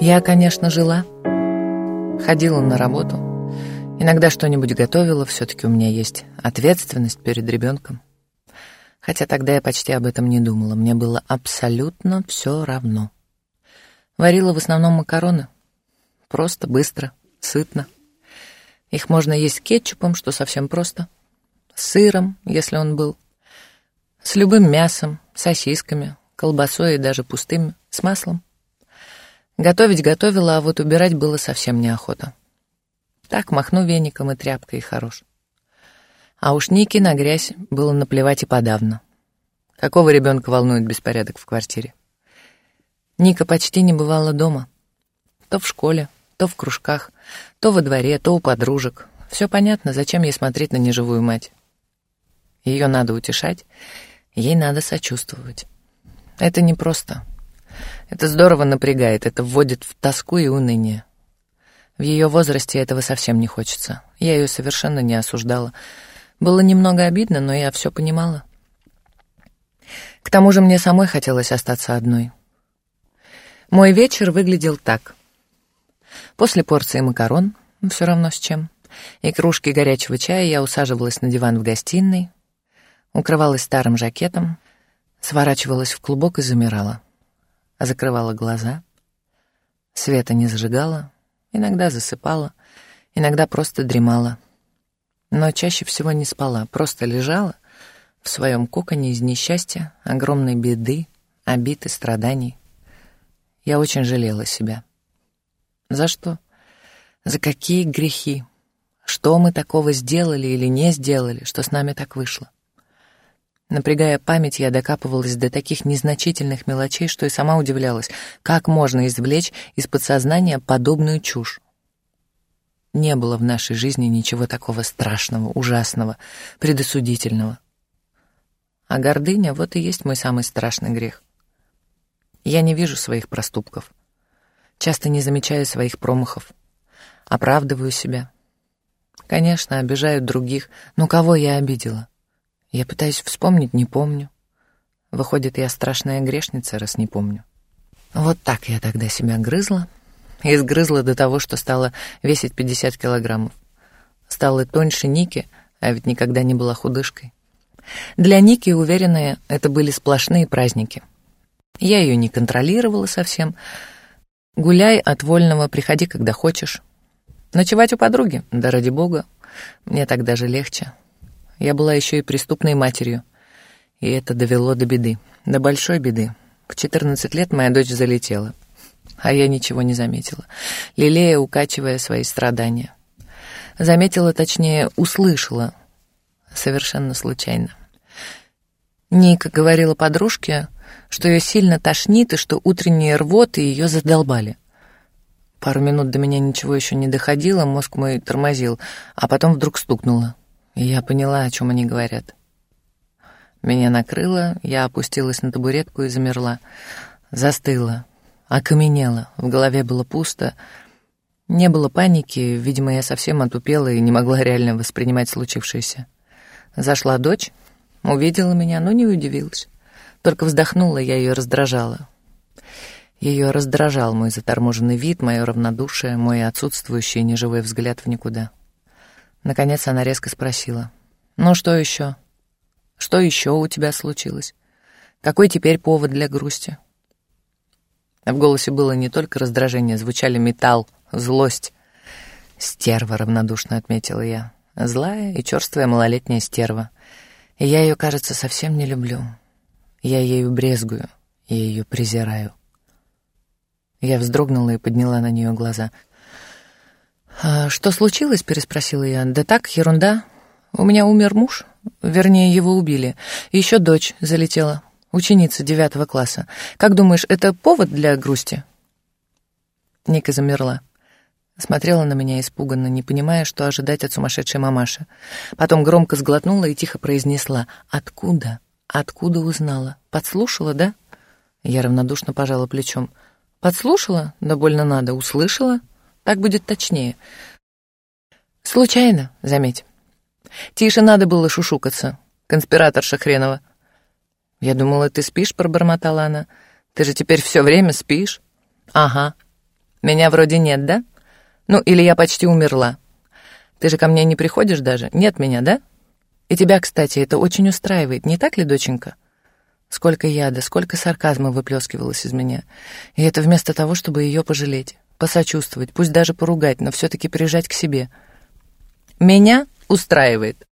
Я, конечно, жила, ходила на работу, иногда что-нибудь готовила, все-таки у меня есть ответственность перед ребенком. Хотя тогда я почти об этом не думала, мне было абсолютно все равно. Варила в основном макароны, просто, быстро, сытно. Их можно есть кетчупом, что совсем просто, с сыром, если он был, с любым мясом, сосисками, колбасой и даже пустыми, с маслом. Готовить готовила, а вот убирать было совсем неохота. Так махну веником и тряпкой, и хорош. А уж Нике на грязь было наплевать и подавно. Какого ребенка волнует беспорядок в квартире? Ника почти не бывала дома. То в школе, то в кружках, то во дворе, то у подружек. Все понятно, зачем ей смотреть на неживую мать. Ее надо утешать, ей надо сочувствовать. Это непросто. Это здорово напрягает, это вводит в тоску и уныние. В ее возрасте этого совсем не хочется. Я ее совершенно не осуждала. Было немного обидно, но я все понимала. К тому же мне самой хотелось остаться одной. Мой вечер выглядел так. После порции макарон, все равно с чем, и кружки горячего чая я усаживалась на диван в гостиной, укрывалась старым жакетом, сворачивалась в клубок и замирала закрывала глаза. Света не зажигала, иногда засыпала, иногда просто дремала. Но чаще всего не спала, просто лежала в своем коконе из несчастья, огромной беды, обид и страданий. Я очень жалела себя. За что? За какие грехи? Что мы такого сделали или не сделали, что с нами так вышло? Напрягая память, я докапывалась до таких незначительных мелочей, что и сама удивлялась, как можно извлечь из подсознания подобную чушь. Не было в нашей жизни ничего такого страшного, ужасного, предосудительного. А гордыня — вот и есть мой самый страшный грех. Я не вижу своих проступков. Часто не замечаю своих промахов. Оправдываю себя. Конечно, обижаю других, но кого я обидела? Я пытаюсь вспомнить, не помню. Выходит, я страшная грешница, раз не помню. Вот так я тогда себя грызла. И сгрызла до того, что стала весить 50 килограммов. Стала тоньше Ники, а ведь никогда не была худышкой. Для Ники, уверенная, это были сплошные праздники. Я ее не контролировала совсем. Гуляй от вольного, приходи, когда хочешь. Ночевать у подруги? Да ради бога. Мне так даже легче. Я была еще и преступной матерью. И это довело до беды. До большой беды. В 14 лет моя дочь залетела. А я ничего не заметила, лелея, укачивая свои страдания. Заметила, точнее, услышала. Совершенно случайно. Ника говорила подружке, что ее сильно тошнит и что утренние рвоты ее задолбали. Пару минут до меня ничего еще не доходило, мозг мой тормозил, а потом вдруг стукнуло я поняла, о чем они говорят. Меня накрыло, я опустилась на табуретку и замерла. Застыла, окаменела, в голове было пусто. Не было паники, видимо, я совсем отупела и не могла реально воспринимать случившееся. Зашла дочь, увидела меня, но не удивилась. Только вздохнула, я ее раздражала. Ее раздражал мой заторможенный вид, мое равнодушие, мой отсутствующий неживой взгляд в никуда. Наконец она резко спросила. «Ну что еще? Что еще у тебя случилось? Какой теперь повод для грусти?» В голосе было не только раздражение, звучали металл, злость. «Стерва», — равнодушно отметила я. «Злая и черствая малолетняя стерва. И я ее, кажется, совсем не люблю. Я ею брезгую, я ее презираю». Я вздрогнула и подняла на нее глаза — «А «Что случилось?» — переспросила я. «Да так, ерунда. У меня умер муж. Вернее, его убили. Еще дочь залетела. Ученица девятого класса. Как думаешь, это повод для грусти?» Ника замерла. Смотрела на меня испуганно, не понимая, что ожидать от сумасшедшей мамаши. Потом громко сглотнула и тихо произнесла. «Откуда? Откуда узнала? Подслушала, да?» Я равнодушно пожала плечом. «Подслушала? Да больно надо. Услышала?» Так будет точнее. Случайно, заметь. Тише надо было шушукаться, конспираторша хренова. «Я думала, ты спишь», — пробормотала она. «Ты же теперь все время спишь?» «Ага. Меня вроде нет, да? Ну, или я почти умерла. Ты же ко мне не приходишь даже? Нет меня, да? И тебя, кстати, это очень устраивает, не так ли, доченька?» Сколько яда, сколько сарказма выплескивалось из меня. И это вместо того, чтобы ее пожалеть, посочувствовать, пусть даже поругать, но все-таки прижать к себе. «Меня устраивает».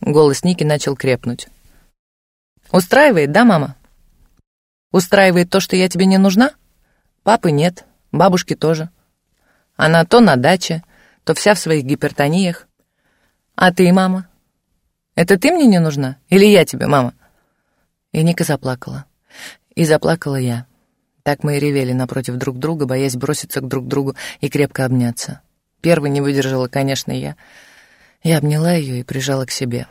Голос Ники начал крепнуть. «Устраивает, да, мама?» «Устраивает то, что я тебе не нужна?» «Папы нет, бабушки тоже. Она то на даче, то вся в своих гипертониях. А ты, мама? Это ты мне не нужна? Или я тебе, мама?» И Ника заплакала. И заплакала я. Так мы и ревели напротив друг друга, боясь броситься к друг другу и крепко обняться. Первой не выдержала, конечно, я. Я обняла ее и прижала к себе.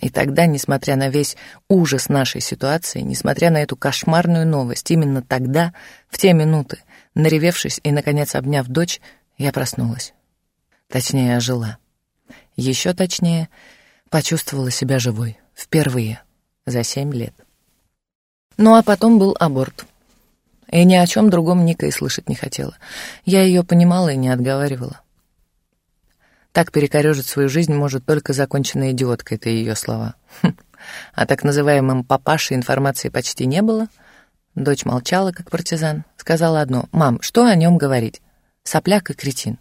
И тогда, несмотря на весь ужас нашей ситуации, несмотря на эту кошмарную новость, именно тогда, в те минуты, наревевшись и, наконец, обняв дочь, я проснулась. Точнее, ожила. Еще точнее, почувствовала себя живой. Впервые. За семь лет. Ну а потом был аборт. И ни о чем другом Ника и слышать не хотела. Я ее понимала и не отговаривала. Так перекорежить свою жизнь может только законченная идиотка, это ее слова. Хм. А так называемым папаше информации почти не было. Дочь молчала, как партизан. Сказала одно. «Мам, что о нем говорить? Сопляк и кретин».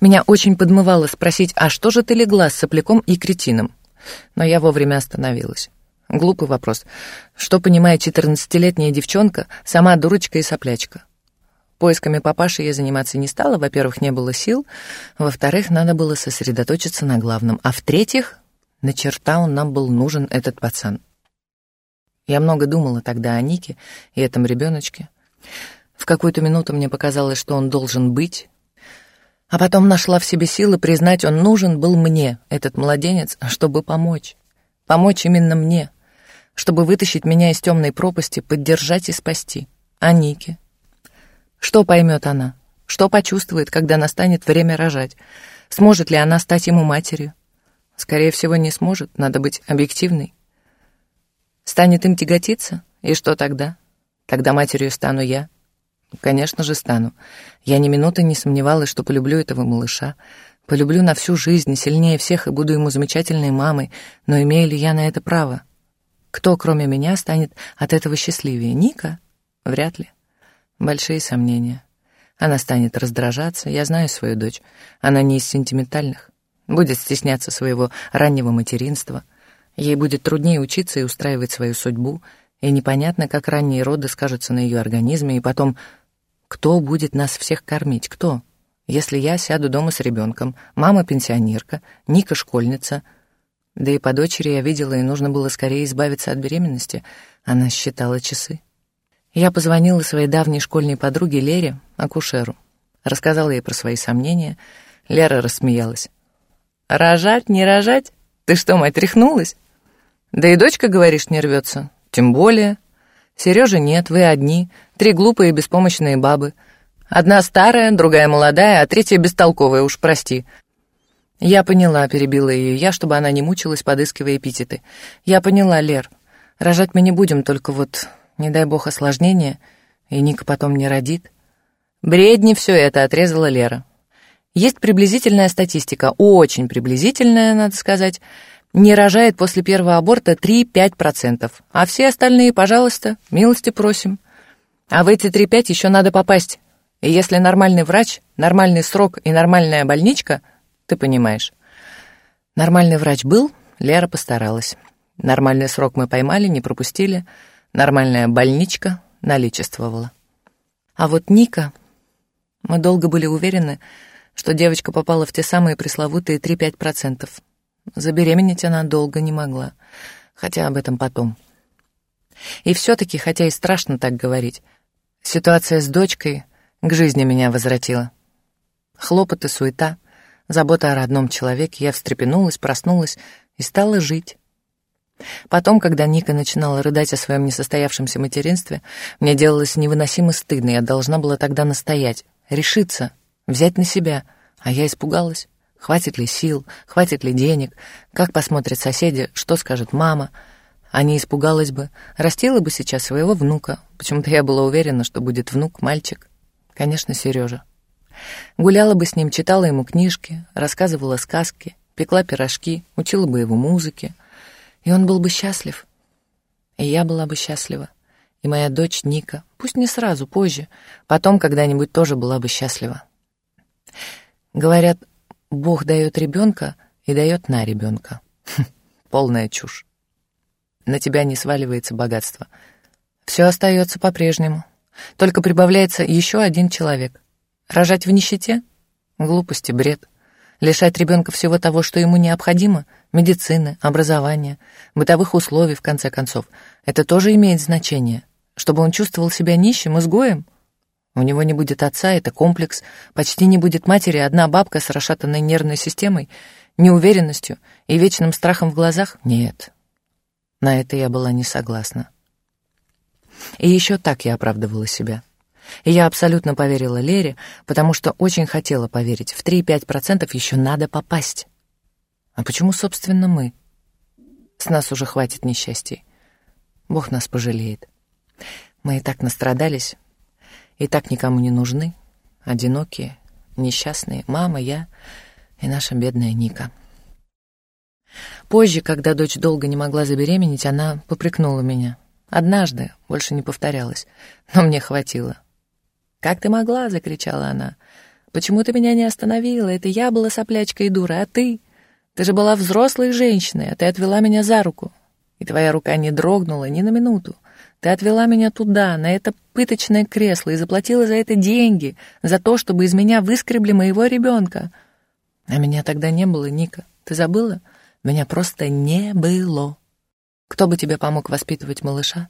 Меня очень подмывало спросить, а что же ты легла с сопляком и кретином? Но я вовремя остановилась. Глупый вопрос. Что понимает четырнадцатилетняя девчонка, сама дурочка и соплячка? Поисками папаши я заниматься не стала. Во-первых, не было сил. Во-вторых, надо было сосредоточиться на главном. А в-третьих, на черта он нам был нужен, этот пацан. Я много думала тогда о Нике и этом ребеночке. В какую-то минуту мне показалось, что он должен быть. А потом нашла в себе силы признать, он нужен был мне, этот младенец, чтобы помочь. Помочь именно мне чтобы вытащить меня из темной пропасти, поддержать и спасти. А Нике? Что поймет она? Что почувствует, когда настанет время рожать? Сможет ли она стать ему матерью? Скорее всего, не сможет, надо быть объективной. Станет им тяготиться? И что тогда? Тогда матерью стану я. Конечно же, стану. Я ни минуты не сомневалась, что полюблю этого малыша. Полюблю на всю жизнь, сильнее всех, и буду ему замечательной мамой. Но имею ли я на это право? Кто, кроме меня, станет от этого счастливее? Ника? Вряд ли. Большие сомнения. Она станет раздражаться, я знаю свою дочь. Она не из сентиментальных. Будет стесняться своего раннего материнства. Ей будет труднее учиться и устраивать свою судьбу. И непонятно, как ранние роды скажутся на ее организме. И потом, кто будет нас всех кормить? Кто? Если я сяду дома с ребенком, мама пенсионерка, Ника школьница — да и по дочери я видела, и нужно было скорее избавиться от беременности. Она считала часы. Я позвонила своей давней школьной подруге Лере, акушеру. Рассказала ей про свои сомнения. Лера рассмеялась. «Рожать, не рожать? Ты что, мать, тряхнулась? Да и дочка, говоришь, не рвется. Тем более. Сережи нет, вы одни, три глупые беспомощные бабы. Одна старая, другая молодая, а третья бестолковая, уж прости. «Я поняла», — перебила ее я, чтобы она не мучилась, подыскивая эпитеты. «Я поняла, Лер. Рожать мы не будем, только вот, не дай бог, осложнения, и Ника потом не родит». «Бредни все это», — отрезала Лера. «Есть приблизительная статистика, очень приблизительная, надо сказать. Не рожает после первого аборта 3-5%, а все остальные, пожалуйста, милости просим. А в эти 3-5 еще надо попасть. И если нормальный врач, нормальный срок и нормальная больничка — ты понимаешь. Нормальный врач был, Лера постаралась. Нормальный срок мы поймали, не пропустили. Нормальная больничка наличествовала. А вот Ника... Мы долго были уверены, что девочка попала в те самые пресловутые 3-5%. Забеременеть она долго не могла, хотя об этом потом. И все-таки, хотя и страшно так говорить, ситуация с дочкой к жизни меня возвратила. Хлопоты, суета — забота о родном человеке, я встрепенулась, проснулась и стала жить. Потом, когда Ника начинала рыдать о своем несостоявшемся материнстве, мне делалось невыносимо стыдно, я должна была тогда настоять, решиться, взять на себя, а я испугалась. Хватит ли сил, хватит ли денег, как посмотрят соседи, что скажет мама. а не испугалась бы, растила бы сейчас своего внука. Почему-то я была уверена, что будет внук, мальчик. Конечно, Сережа. Гуляла бы с ним, читала ему книжки, рассказывала сказки, пекла пирожки, учила бы его музыке. И он был бы счастлив. И я была бы счастлива. И моя дочь Ника, пусть не сразу, позже, потом когда-нибудь тоже была бы счастлива. Говорят, Бог дает ребенка и дает на ребенка. Полная чушь. На тебя не сваливается богатство. Все остается по-прежнему. Только прибавляется еще один человек. Рожать в нищете? Глупости, бред. Лишать ребенка всего того, что ему необходимо, медицины, образования, бытовых условий, в конце концов, это тоже имеет значение. Чтобы он чувствовал себя нищим, изгоем? У него не будет отца, это комплекс, почти не будет матери, одна бабка с расшатанной нервной системой, неуверенностью и вечным страхом в глазах? Нет. На это я была не согласна. И еще так я оправдывала себя. И я абсолютно поверила Лере, потому что очень хотела поверить. В 3-5% еще надо попасть. А почему, собственно, мы? С нас уже хватит несчастий. Бог нас пожалеет. Мы и так настрадались, и так никому не нужны, одинокие, несчастные, мама, я и наша бедная Ника. Позже, когда дочь долго не могла забеременеть, она попрекнула меня. Однажды, больше не повторялось, но мне хватило. «Как ты могла?» — закричала она. «Почему ты меня не остановила? Это я была соплячкой и дура, а ты? Ты же была взрослой женщиной, а ты отвела меня за руку. И твоя рука не дрогнула ни на минуту. Ты отвела меня туда, на это пыточное кресло, и заплатила за это деньги, за то, чтобы из меня выскребли моего ребенка. А меня тогда не было, Ника. Ты забыла? Меня просто не было. Кто бы тебе помог воспитывать малыша?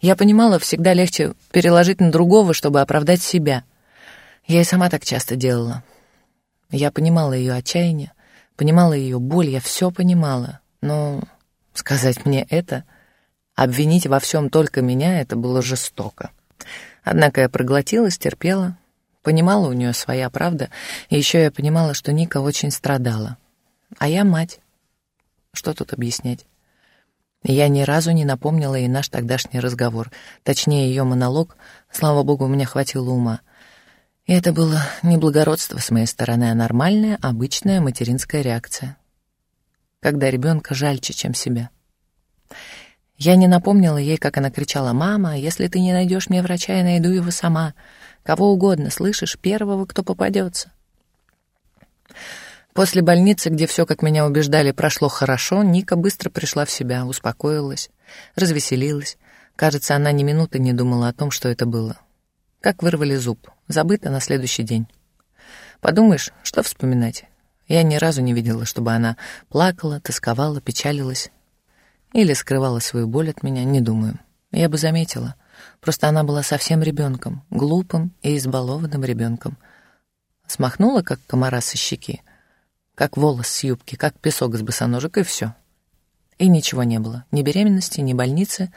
Я понимала, всегда легче переложить на другого, чтобы оправдать себя. Я и сама так часто делала. Я понимала ее отчаяние, понимала ее боль, я все понимала. Но сказать мне это, обвинить во всем только меня, это было жестоко. Однако я проглотилась, терпела, понимала у нее своя правда, и еще я понимала, что Ника очень страдала. А я мать. Что тут объяснять? Я ни разу не напомнила ей наш тогдашний разговор, точнее, ее монолог, слава богу, у меня хватило ума. И это было не благородство с моей стороны, а нормальная, обычная материнская реакция. Когда ребенка жальче, чем себя. Я не напомнила ей, как она кричала «Мама, если ты не найдешь мне врача, я найду его сама. Кого угодно, слышишь, первого, кто попадется». После больницы, где все, как меня убеждали, прошло хорошо, Ника быстро пришла в себя, успокоилась, развеселилась. Кажется, она ни минуты не думала о том, что это было. Как вырвали зуб. Забыто на следующий день. Подумаешь, что вспоминать? Я ни разу не видела, чтобы она плакала, тосковала, печалилась. Или скрывала свою боль от меня, не думаю. Я бы заметила. Просто она была совсем ребенком, глупым и избалованным ребенком. Смахнула, как комара со щеки, как волос с юбки, как песок с босоножек, и все. И ничего не было. Ни беременности, ни больницы,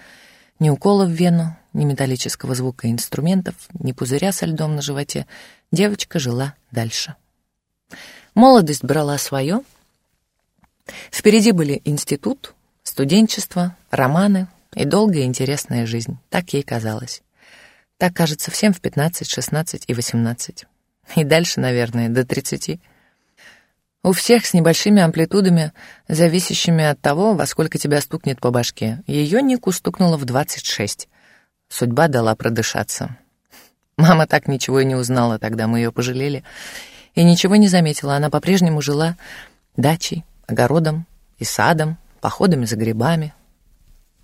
ни укола в вену, ни металлического звука инструментов, ни пузыря со льдом на животе. Девочка жила дальше. Молодость брала свое. Впереди были институт, студенчество, романы и долгая интересная жизнь. Так ей казалось. Так кажется всем в 15, 16 и 18. И дальше, наверное, до 30. У всех с небольшими амплитудами, зависящими от того, во сколько тебя стукнет по башке. Ее Нику стукнуло в 26. Судьба дала продышаться. Мама так ничего и не узнала, тогда мы ее пожалели. И ничего не заметила, она по-прежнему жила дачей, огородом и садом, походами за грибами,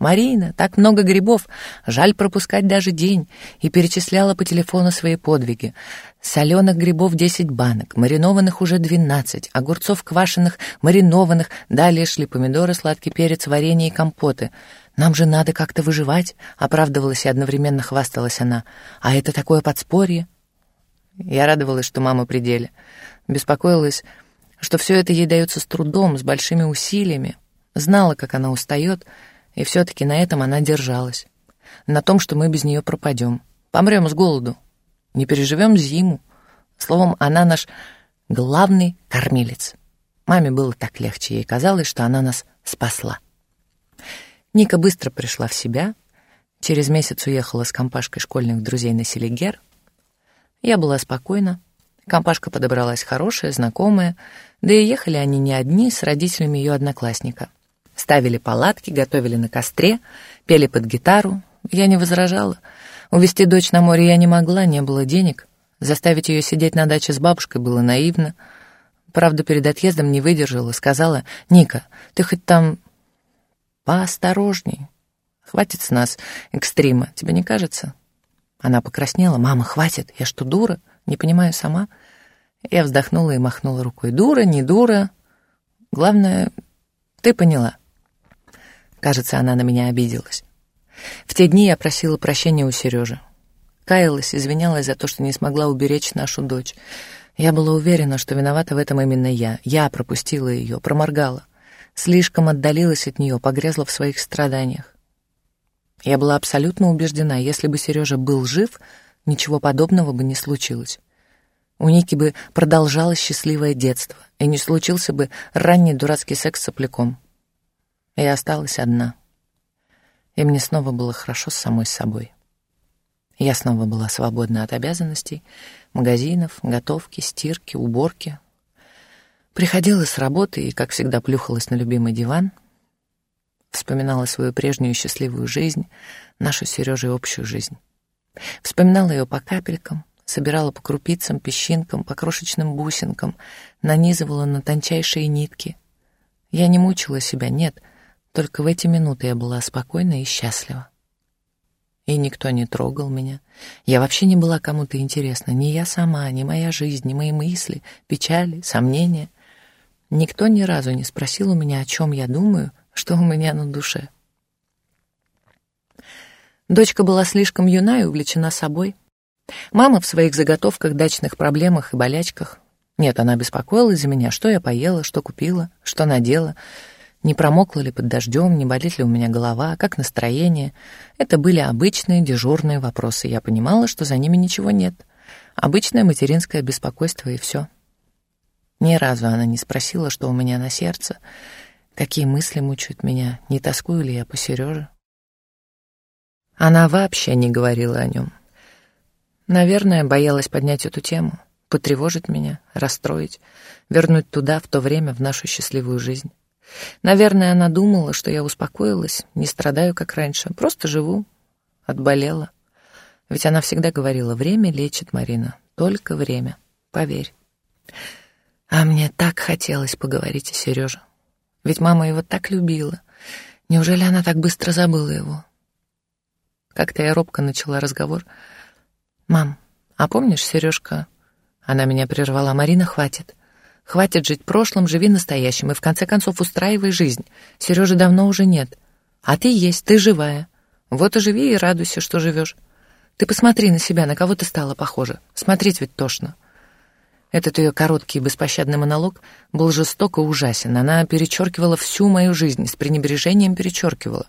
Марина, так много грибов, жаль пропускать даже день, и перечисляла по телефону свои подвиги. Соленых грибов десять банок, маринованных уже двенадцать, огурцов квашеных, маринованных, далее шли помидоры, сладкий перец, варенье и компоты. «Нам же надо как-то выживать», — оправдывалась и одновременно хвасталась она. «А это такое подспорье». Я радовалась, что мама при деле. Беспокоилась, что все это ей дается с трудом, с большими усилиями. Знала, как она устает, — и все-таки на этом она держалась. На том, что мы без нее пропадем. Помрем с голоду. Не переживем зиму. Словом, она наш главный кормилец. Маме было так легче, ей казалось, что она нас спасла. Ника быстро пришла в себя. Через месяц уехала с компашкой школьных друзей на Селигер. Я была спокойна. Компашка подобралась хорошая, знакомая, да и ехали они не одни, с родителями ее одноклассника. Ставили палатки, готовили на костре, пели под гитару. Я не возражала. Увезти дочь на море я не могла, не было денег. Заставить ее сидеть на даче с бабушкой было наивно. Правда, перед отъездом не выдержала, сказала, «Ника, ты хоть там поосторожней. Хватит с нас экстрима, тебе не кажется?» Она покраснела. «Мама, хватит, я что, дура? Не понимаю сама?» Я вздохнула и махнула рукой. «Дура, не дура. Главное, ты поняла». Кажется, она на меня обиделась. В те дни я просила прощения у Сережи. Каялась, извинялась за то, что не смогла уберечь нашу дочь. Я была уверена, что виновата в этом именно я. Я пропустила ее, проморгала. Слишком отдалилась от нее, погрязла в своих страданиях. Я была абсолютно убеждена, если бы Сережа был жив, ничего подобного бы не случилось. У Ники бы продолжалось счастливое детство, и не случился бы ранний дурацкий секс с сопляком. Я осталась одна. И мне снова было хорошо с самой собой. Я снова была свободна от обязанностей, магазинов, готовки, стирки, уборки. Приходила с работы и, как всегда, плюхалась на любимый диван, вспоминала свою прежнюю счастливую жизнь, нашу Сережей общую жизнь. Вспоминала ее по капелькам, собирала по крупицам, песчинкам, по крошечным бусинкам, нанизывала на тончайшие нитки. Я не мучила себя, нет, только в эти минуты я была спокойна и счастлива и никто не трогал меня. Я вообще не была кому-то интересна, ни я сама, ни моя жизнь, ни мои мысли, печали, сомнения. Никто ни разу не спросил у меня, о чем я думаю, что у меня на душе. Дочка была слишком юна и увлечена собой. Мама в своих заготовках, дачных проблемах и болячках. Нет, она беспокоилась за меня, что я поела, что купила, что надела — не промокла ли под дождем, не болит ли у меня голова, как настроение. Это были обычные дежурные вопросы. Я понимала, что за ними ничего нет. Обычное материнское беспокойство и все. Ни разу она не спросила, что у меня на сердце, какие мысли мучают меня, не тоскую ли я по Сереже. Она вообще не говорила о нем. Наверное, боялась поднять эту тему, потревожить меня, расстроить, вернуть туда, в то время, в нашу счастливую жизнь. Наверное, она думала, что я успокоилась, не страдаю, как раньше, просто живу, отболела. Ведь она всегда говорила, время лечит, Марина, только время, поверь. А мне так хотелось поговорить о Сереже. Ведь мама его так любила. Неужели она так быстро забыла его? Как-то я робко начала разговор. «Мам, а помнишь, Сережка?» Она меня прервала. «Марина, хватит. Хватит жить прошлым, живи настоящим и в конце концов устраивай жизнь. Сережи давно уже нет. А ты есть, ты живая. Вот и живи и радуйся, что живешь. Ты посмотри на себя, на кого ты стала похожа. Смотреть ведь тошно. Этот ее короткий и беспощадный монолог был жестоко ужасен. Она перечеркивала всю мою жизнь, с пренебрежением перечеркивала.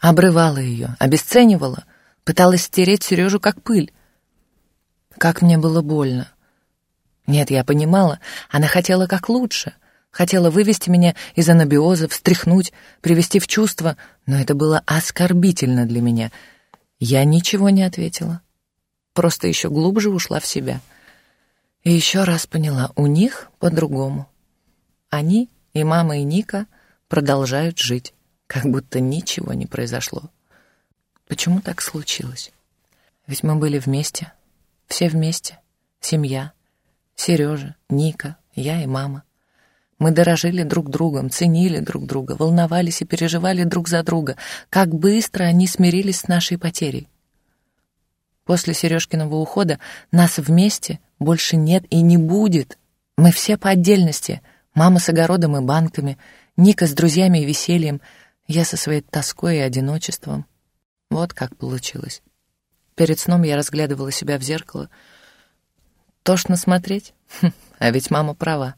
Обрывала ее, обесценивала, пыталась стереть Сережу как пыль. Как мне было больно. Нет, я понимала, она хотела как лучше. Хотела вывести меня из анабиоза, встряхнуть, привести в чувство, но это было оскорбительно для меня. Я ничего не ответила. Просто еще глубже ушла в себя. И еще раз поняла, у них по-другому. Они, и мама, и Ника, продолжают жить, как будто ничего не произошло. Почему так случилось? Ведь мы были вместе, все вместе, семья — Сережа, Ника, я и мама. Мы дорожили друг другом, ценили друг друга, волновались и переживали друг за друга. Как быстро они смирились с нашей потерей. После Сережкиного ухода нас вместе больше нет и не будет. Мы все по отдельности. Мама с огородом и банками, Ника с друзьями и весельем, я со своей тоской и одиночеством. Вот как получилось. Перед сном я разглядывала себя в зеркало — Тошно смотреть? Хм, а ведь мама права.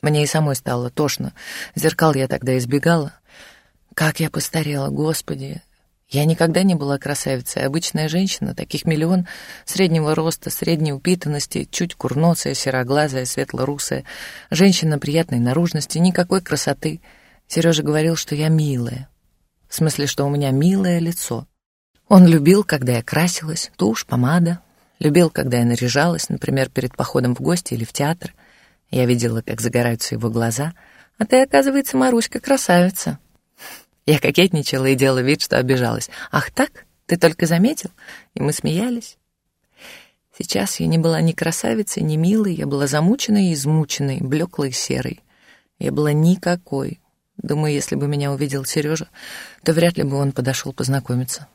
Мне и самой стало тошно. Зеркал я тогда избегала. Как я постарела, господи. Я никогда не была красавицей. Обычная женщина, таких миллион, среднего роста, средней упитанности, чуть курносая, сероглазая, светлорусая. Женщина приятной наружности, никакой красоты. Сережа говорил, что я милая. В смысле, что у меня милое лицо. Он любил, когда я красилась, тушь, помада. Любил, когда я наряжалась, например, перед походом в гости или в театр. Я видела, как загораются его глаза. А ты, оказывается, Маруська, красавица. Я кокетничала и делала вид, что обижалась. «Ах так? Ты только заметил?» И мы смеялись. Сейчас я не была ни красавицей, ни милой, я была замученной и измученной, блеклой и серой. Я была никакой. Думаю, если бы меня увидел Сережа, то вряд ли бы он подошел познакомиться.